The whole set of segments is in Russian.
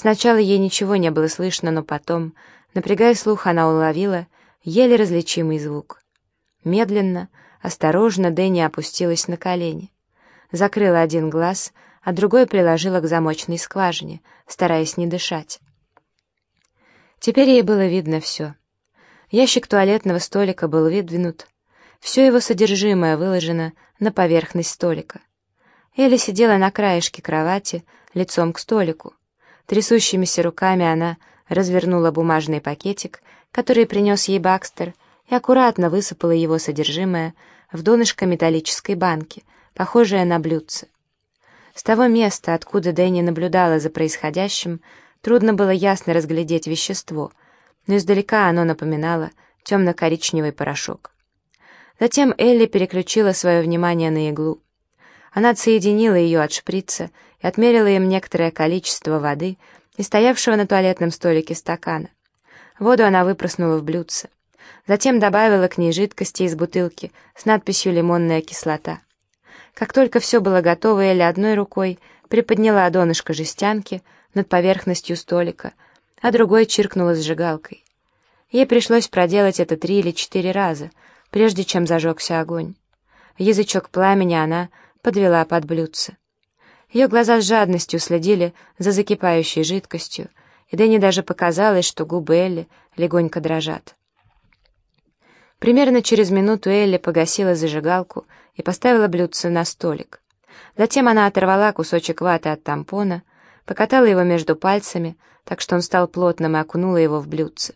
Сначала ей ничего не было слышно, но потом, напрягая слух, она уловила еле различимый звук. Медленно, осторожно Дэнни опустилась на колени. Закрыла один глаз, а другой приложила к замочной скважине, стараясь не дышать. Теперь ей было видно все. Ящик туалетного столика был выдвинут, все его содержимое выложено на поверхность столика. Элли сидела на краешке кровати, лицом к столику. Трясущимися руками она развернула бумажный пакетик, который принес ей Бакстер, и аккуратно высыпала его содержимое в донышко металлической банки, похожее на блюдце. С того места, откуда Дэнни наблюдала за происходящим, трудно было ясно разглядеть вещество, но издалека оно напоминало темно-коричневый порошок. Затем Элли переключила свое внимание на иглу. Она отсоединила ее от шприца и отмерила им некоторое количество воды из стоявшего на туалетном столике стакана. Воду она выпроснула в блюдце. Затем добавила к ней жидкости из бутылки с надписью «лимонная кислота». Как только все было готово, Элли одной рукой приподняла донышко жестянки над поверхностью столика, а другой чиркнула зажигалкой. Ей пришлось проделать это три или четыре раза, прежде чем зажегся огонь. Язычок пламени она подвела под блюдце. Ее глаза с жадностью следили за закипающей жидкостью, и Дэнни даже показалось, что губы Элли легонько дрожат. Примерно через минуту Элли погасила зажигалку и поставила блюдце на столик. Затем она оторвала кусочек ваты от тампона, покатала его между пальцами, так что он стал плотным и окунула его в блюдце.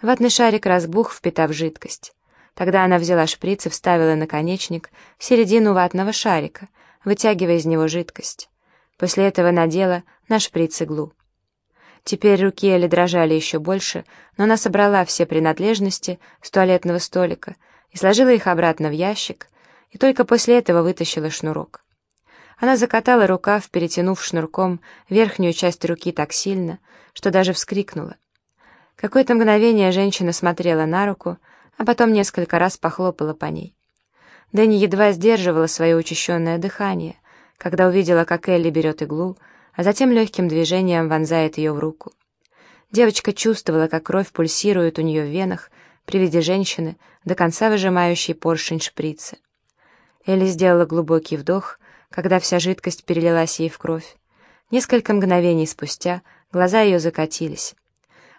Ватный шарик разбух, впитав жидкость. Тогда она взяла шприц и вставила наконечник в середину ватного шарика, вытягивая из него жидкость. После этого надела на шприц иглу. Теперь руки Эли дрожали еще больше, но она собрала все принадлежности с туалетного столика и сложила их обратно в ящик, и только после этого вытащила шнурок. Она закатала рукав, перетянув шнурком верхнюю часть руки так сильно, что даже вскрикнула. Какое-то мгновение женщина смотрела на руку, а потом несколько раз похлопала по ней. Дэнни едва сдерживала свое учащенное дыхание, когда увидела, как Элли берет иглу, а затем легким движением вонзает ее в руку. Девочка чувствовала, как кровь пульсирует у нее в венах при виде женщины, до конца выжимающей поршень шприца. Элли сделала глубокий вдох, когда вся жидкость перелилась ей в кровь. Несколько мгновений спустя глаза ее закатились.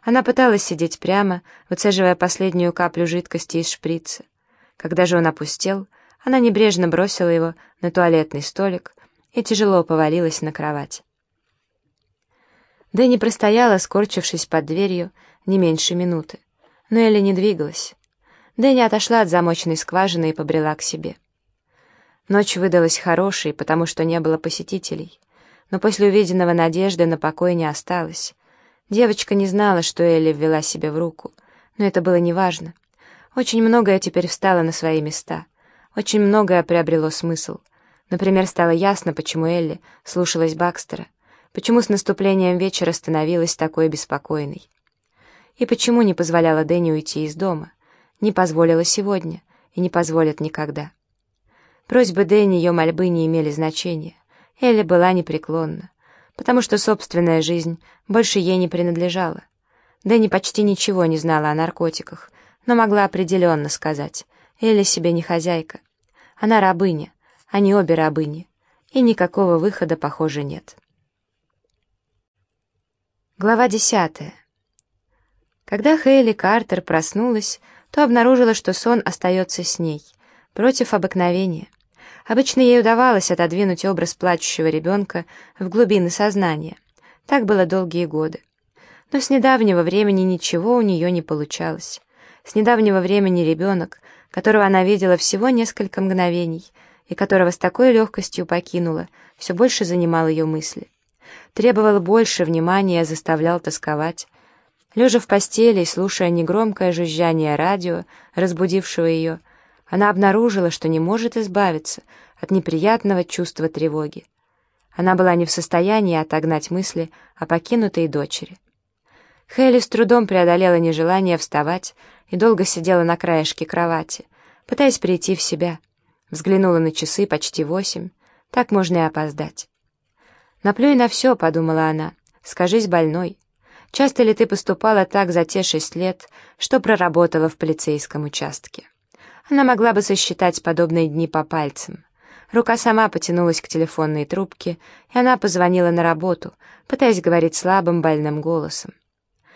Она пыталась сидеть прямо, выцеживая последнюю каплю жидкости из шприца. Когда же он опустел, она небрежно бросила его на туалетный столик и тяжело повалилась на кровать. Дэнни простояла, скорчившись под дверью, не меньше минуты. Но Элли не двигалась. Дэнни отошла от замоченной скважины и побрела к себе. Ночь выдалась хорошей, потому что не было посетителей. Но после увиденного надежды на покой не осталось. Девочка не знала, что Элли ввела себя в руку, но это было неважно. Очень многое теперь встало на свои места. Очень многое приобрело смысл. Например, стало ясно, почему Элли слушалась Бакстера, почему с наступлением вечера становилась такой беспокойной. И почему не позволяла Дэнни уйти из дома, не позволила сегодня и не позволит никогда. Просьбы Дэнни, ее мольбы не имели значения. Элли была непреклонна потому что собственная жизнь больше ей не принадлежала. Дэнни почти ничего не знала о наркотиках, но могла определенно сказать, Элли себе не хозяйка. Она рабыня, они обе рабыни, и никакого выхода, похоже, нет. Глава десятая. Когда Хейли Картер проснулась, то обнаружила, что сон остается с ней, против обыкновения. Обычно ей удавалось отодвинуть образ плачущего ребенка в глубины сознания. Так было долгие годы. Но с недавнего времени ничего у нее не получалось. С недавнего времени ребенок, которого она видела всего несколько мгновений, и которого с такой легкостью покинула, все больше занимал ее мысли. Требовал больше внимания, заставлял тосковать. Лежа в постели и слушая негромкое жужжание радио, разбудившего ее, она обнаружила, что не может избавиться от неприятного чувства тревоги. Она была не в состоянии отогнать мысли о покинутой дочери. Хейли с трудом преодолела нежелание вставать и долго сидела на краешке кровати, пытаясь прийти в себя. Взглянула на часы почти восемь, так можно и опоздать. «Наплюй на все», — подумала она, скажись больной. Часто ли ты поступала так за те шесть лет, что проработала в полицейском участке? Она могла бы сосчитать подобные дни по пальцам. Рука сама потянулась к телефонной трубке, и она позвонила на работу, пытаясь говорить слабым, больным голосом.